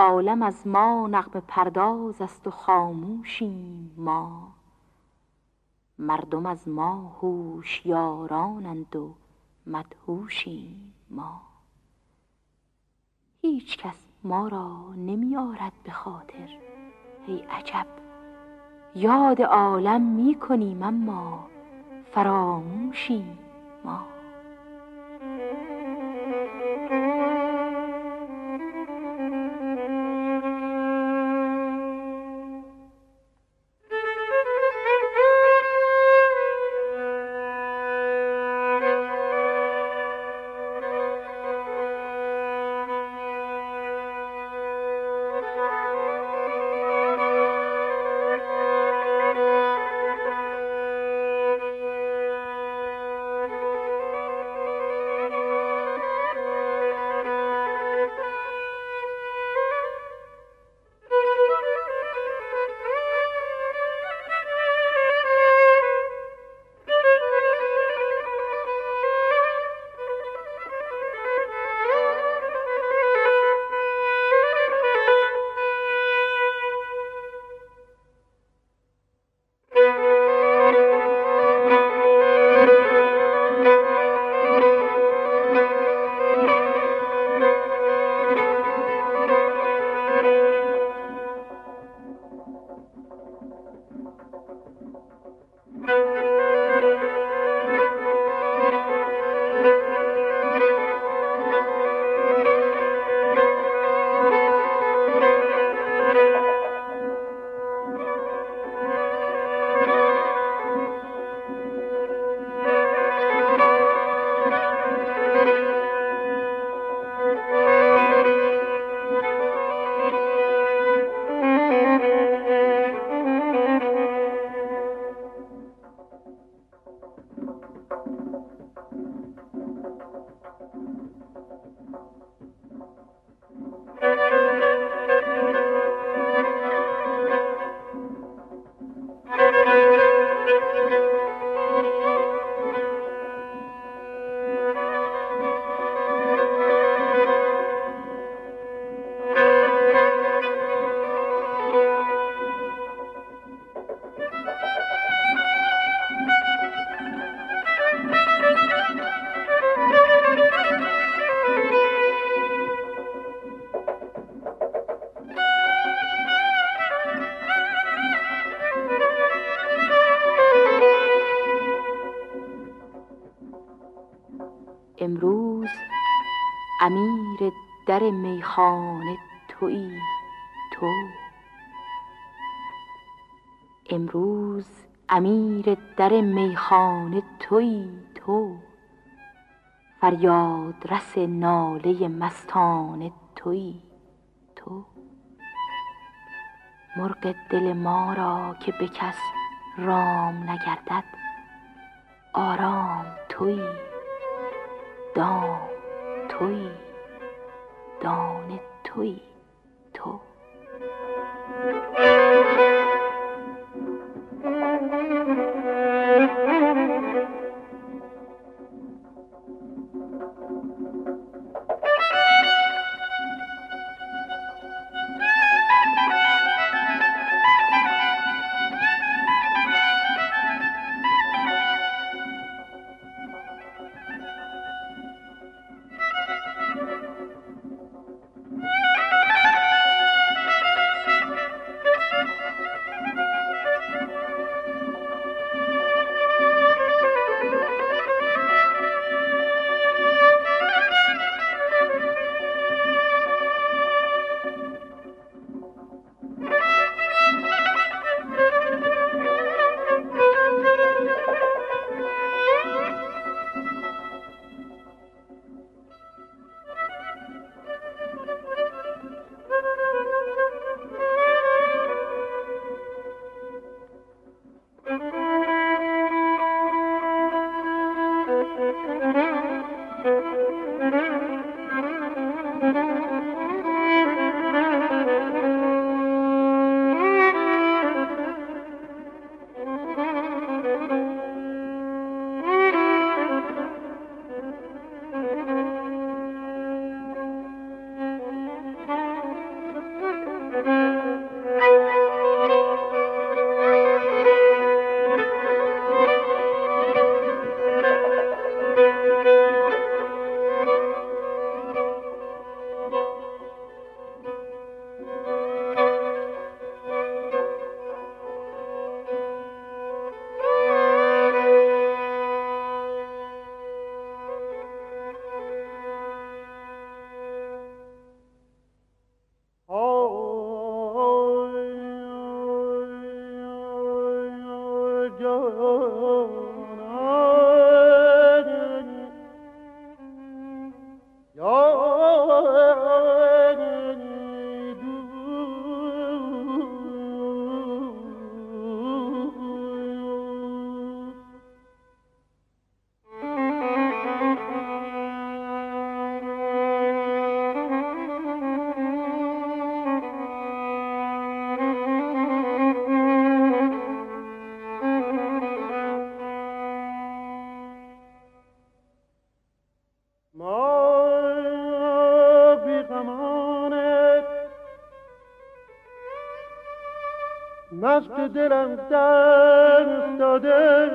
عالم از ما نغمه پرداز است و خاموشیم ما. مردم از ما هوشیارانند و مدهوشیم ما. هیچ کس ما را نمی آرد به خاطر. ای عجب یاد عالم می کنیم اما فراموشیم ما. امیر در میخانه تویی تو. امروز امیر در میخانه تویی تو. فریادرس ناله مستانه تویی تو. مرغ دل ما را که به کس رام نگردد آرام تویی دام. تویی دانه تویی تو. مست دلم دست داده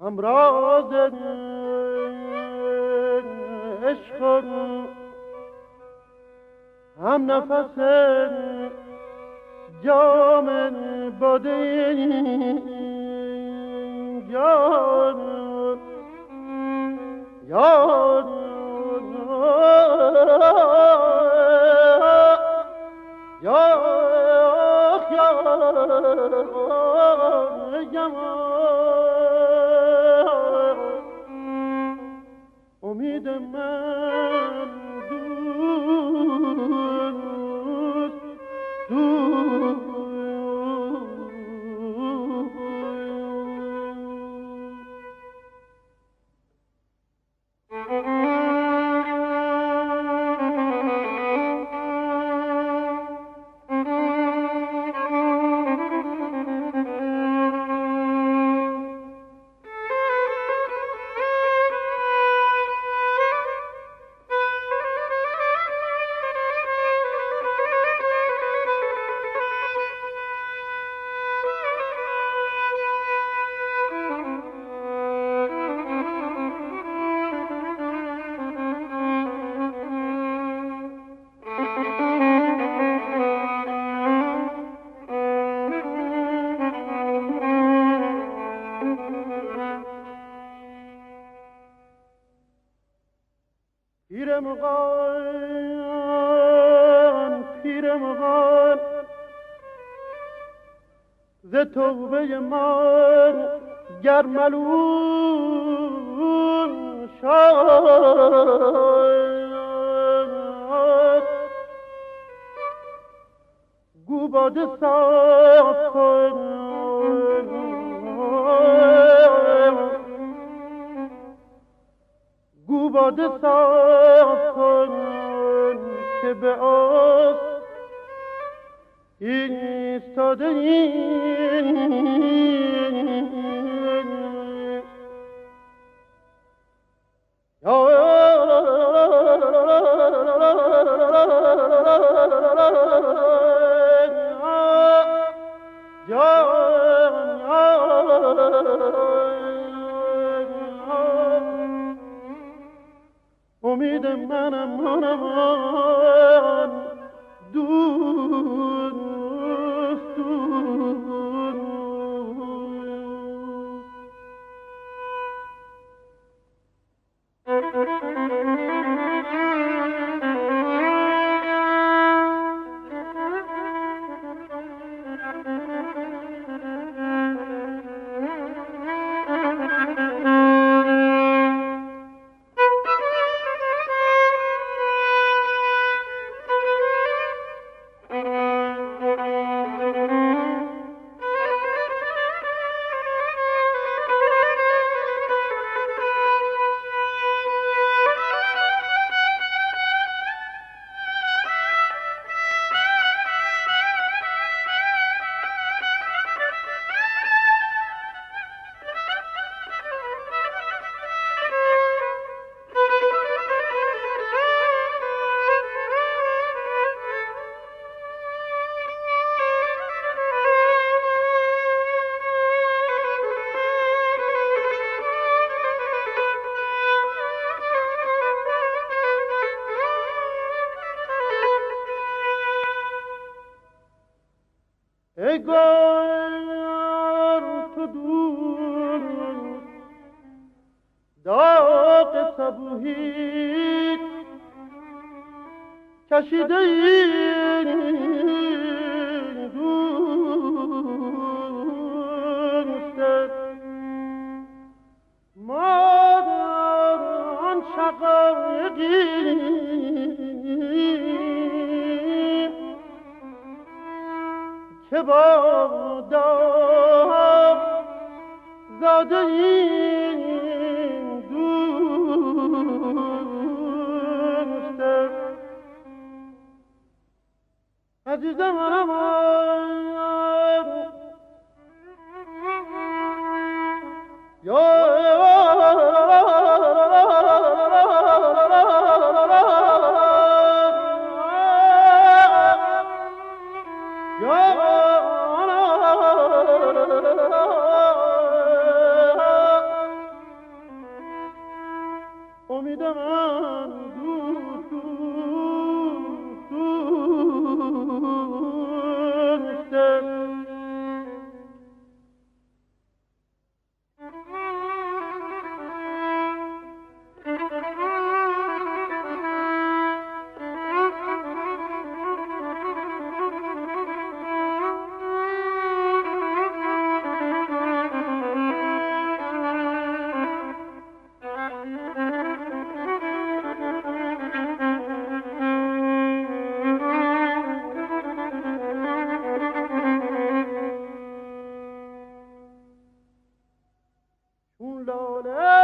امراض عشق هم نفس جام باده. جان یاد امید من توبه من گر ملون شد گو باده صاف کن. گو باده صاف کن که به آس ایستاده امید منم منم دور کشیده این دوست. ما آن شقایقی که زاده این دوست. عزیزم یا alone.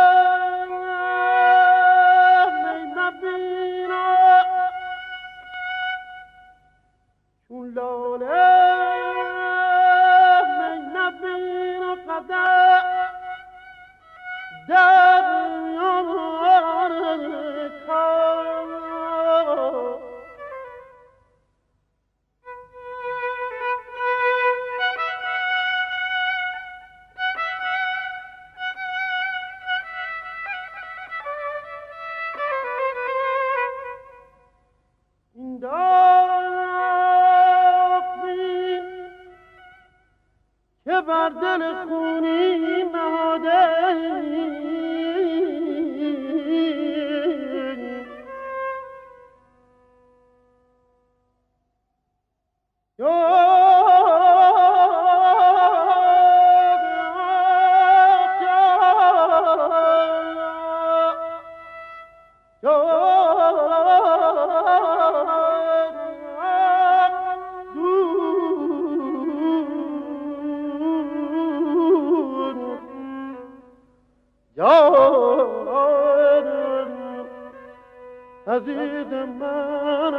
دل عزیز من